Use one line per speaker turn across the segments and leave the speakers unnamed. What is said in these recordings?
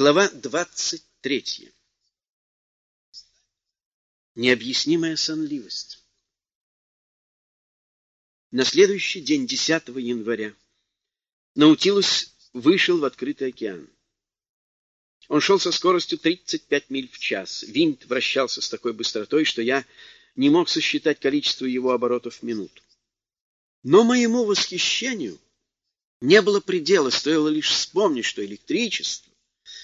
Глава 23. Необъяснимая сонливость. На следующий день, 10 января, Наутилус вышел в открытый океан. Он шел со скоростью 35 миль в час. Винт вращался с такой быстротой, что я не мог сосчитать количество его оборотов в минуту. Но моему восхищению не было предела, стоило лишь вспомнить, что электричество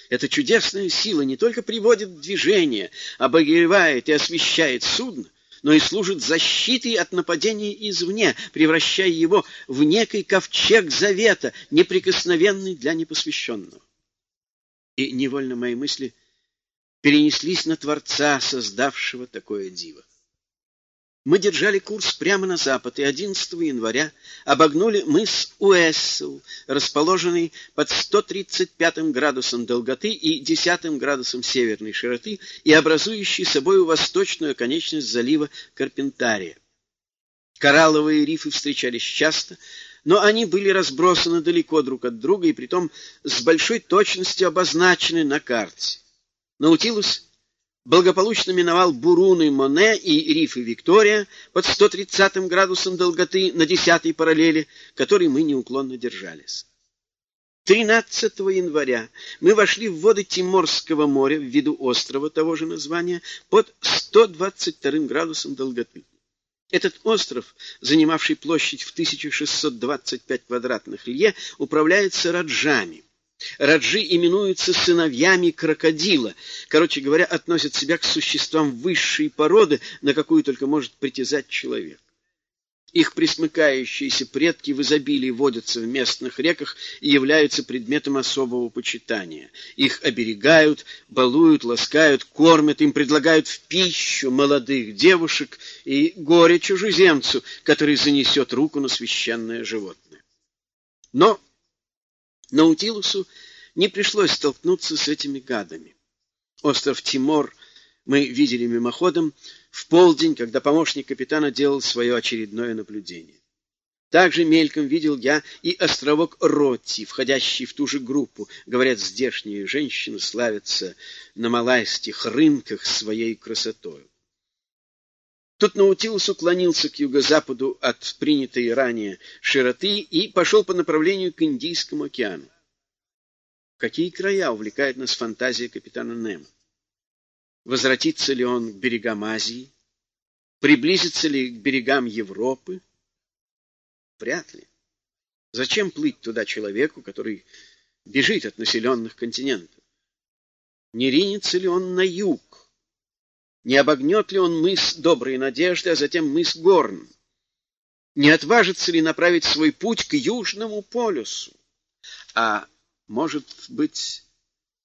эта чудесная сила не только приводит в движение, обогревает и освещает судно, но и служит защитой от нападения извне, превращая его в некий ковчег завета, неприкосновенный для непосвященного. И невольно мои мысли перенеслись на Творца, создавшего такое диво. Мы держали курс прямо на запад и 11 января обогнули мыс Уэссел, расположенный под 135 градусом долготы и 10 градусом северной широты и образующий собой восточную конечность залива Карпентария. Коралловые рифы встречались часто, но они были разбросаны далеко друг от друга и притом с большой точностью обозначены на карте. Наутилус благополучно миновал Буруны Моне и рифы Виктория под 130 градусом долготы на 10 параллели, которой мы неуклонно держались. 13 января мы вошли в воды Тиморского моря в виду острова того же названия под 122 градусом долготы. Этот остров, занимавший площадь в 1625 квадратных лье, управляется раджами. Раджи именуются сыновьями крокодила. Короче говоря, относят себя к существам высшей породы, на какую только может притязать человек. Их присмыкающиеся предки в изобилии водятся в местных реках и являются предметом особого почитания. Их оберегают, балуют, ласкают, кормят, им предлагают в пищу молодых девушек и горе чужеземцу, который занесет руку на священное животное. Но Наутилусу не пришлось столкнуться с этими гадами. Остров Тимор мы видели мимоходом в полдень, когда помощник капитана делал свое очередное наблюдение. Также мельком видел я и островок Ротти, входящий в ту же группу. Говорят, здешние женщины славятся на малайских рынках своей красотой. Тут Наутилус уклонился к юго-западу от принятой ранее широты и пошел по направлению к Индийскому океану. Какие края увлекает нас фантазия капитана Немо? Возвратится ли он к берегам Азии? Приблизится ли к берегам Европы? Вряд ли. Зачем плыть туда человеку, который бежит от населенных континентов? Не ринется ли он на юг, не обогнет ли он мыс Доброй Надежды, а затем мыс Горн? Не отважится ли направить свой путь к Южному полюсу? А, может быть,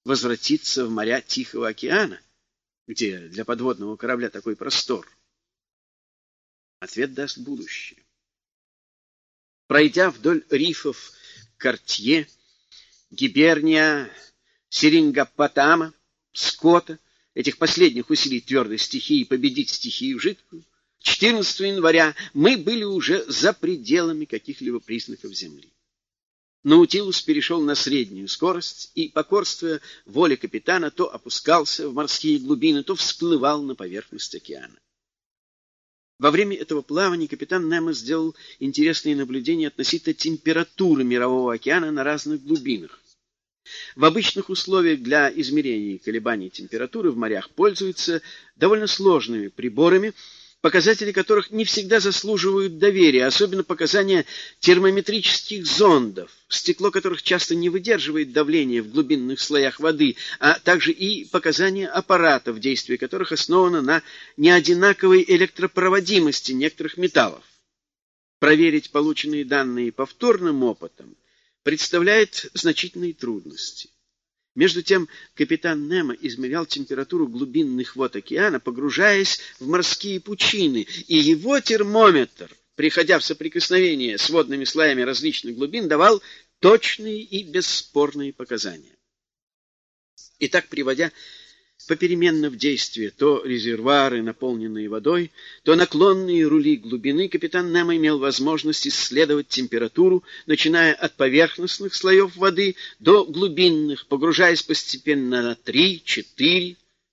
возвратиться в моря Тихого океана, где для подводного корабля такой простор? Ответ даст будущее. Пройдя вдоль рифов Кортье, Гиберния, Серингопотама, Скота, этих последних усилий твердой стихии победить стихию жидкую, 14 января мы были уже за пределами каких-либо признаков Земли. Наутилус перешел на среднюю скорость и, покорствуя воле капитана, то опускался в морские глубины, то всплывал на поверхность океана. Во время этого плавания капитан Немо сделал интересные наблюдения относительно температуры мирового океана на разных глубинах. В обычных условиях для измерения колебаний температуры в морях пользуются довольно сложными приборами, показатели которых не всегда заслуживают доверия, особенно показания термометрических зондов, стекло которых часто не выдерживает давления в глубинных слоях воды, а также и показания аппаратов, действие которых основано на неодинаковой электропроводимости некоторых металлов. Проверить полученные данные повторным опытом представляет значительные трудности. Между тем капитан Немо измерял температуру глубинных вод океана, погружаясь в морские пучины, и его термометр, приходя в соприкосновение с водными слоями различных глубин, давал точные и бесспорные показания. Итак, приводя попеременно в действие то резервуары, наполненные водой, то наклонные рули глубины, капитан Немо имел возможность исследовать температуру, начиная от поверхностных слоев воды до глубинных, погружаясь постепенно на 3, 4,